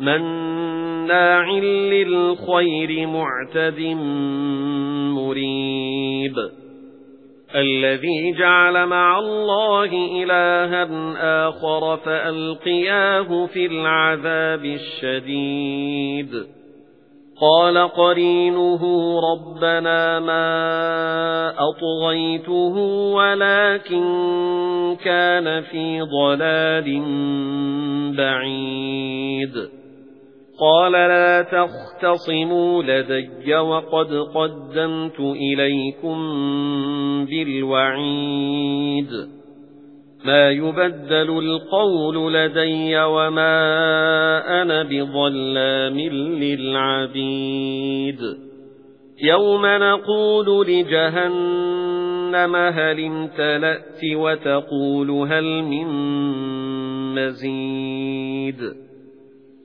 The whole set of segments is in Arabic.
مَنَّاعٍ لِلْخَيْرِ مُعْتَدٍ مُرِيبٍ. الَّذِي جَعَلَ مَعَ اللَّهِ إِلَٰهًا آخَرَ فَأَلْقِيَاهُ فِي الْعَذَابِ الشَّدِيدِ. قَالَ قَرِينُهُ رَبَّنَا مَا أَطْغَيْتُهُ وَلَكِن كَانَ فِي ضَلَالٍ بَعِيدٍ. قَالَ لَا تَخْتَصِمُوا لَدَيَّ وَقَدْ قَدَّمْتُ إِلَيْكُمْ بِالْوَعِيدِ مَا يُبَدَّلُ الْقَوْلُ لَدَيَّ وَمَا أَنَا بِظَلَّامٍ لِلْعَبِيدِ يَوْمَ نَقُولُ لِجَهَنَّمَ هَلِ امْتَلَأْتِ وَتَقُولُ هَلْ مِن مَّزِيدٍ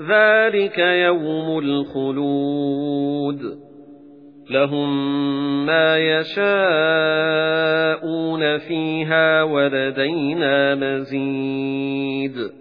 ذَلِكَ يَوْمُ الْخُلُودِ لَهُم مَّا يَشَاءُونَ فِيهَا وَلَدَيْنَا مَزِيدٌ